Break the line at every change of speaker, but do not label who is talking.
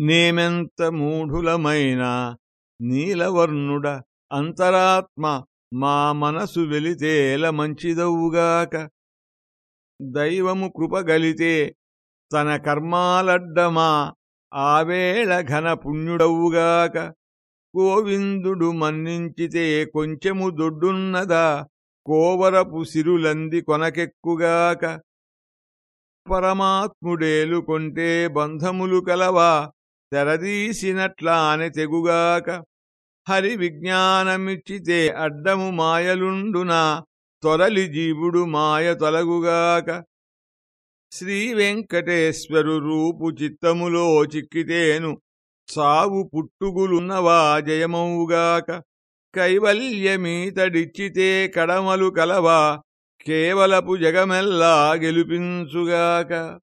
నేమెంత మూఢులమైన నీలవర్ణుడ అంతరాత్మ మా మనసు వెలితేల మంచిదవుగాక. దైవము కృపగలితే తన కర్మాలడ్డమా ఆవేళ ఘన పుణ్యుడవుగాక. గోవిందుడు మన్నించితే కొంచెము దొడ్డున్నదా కోవరపు సిరులంది కొనకెక్కుగాక. పరమాత్ముడేలు కొంటే బంధములు కలవా తెరదీసినట్లాని తెగుగాక. హరి విజ్ఞానమిచ్చితే అడ్డము మాయలుండునా తొరలి జీవుడు మాయ తొలగుగాక. శ్రీవెంకటేశ్వరు రూపు చిత్తములో చిక్కితేను సావు పుట్టుగులున్నవా జయమవుగాక. కైవల్యమీతడిచ్చితే కడమలు కలవా కేవలపు జగమెల్లా గెలుపించుగాక.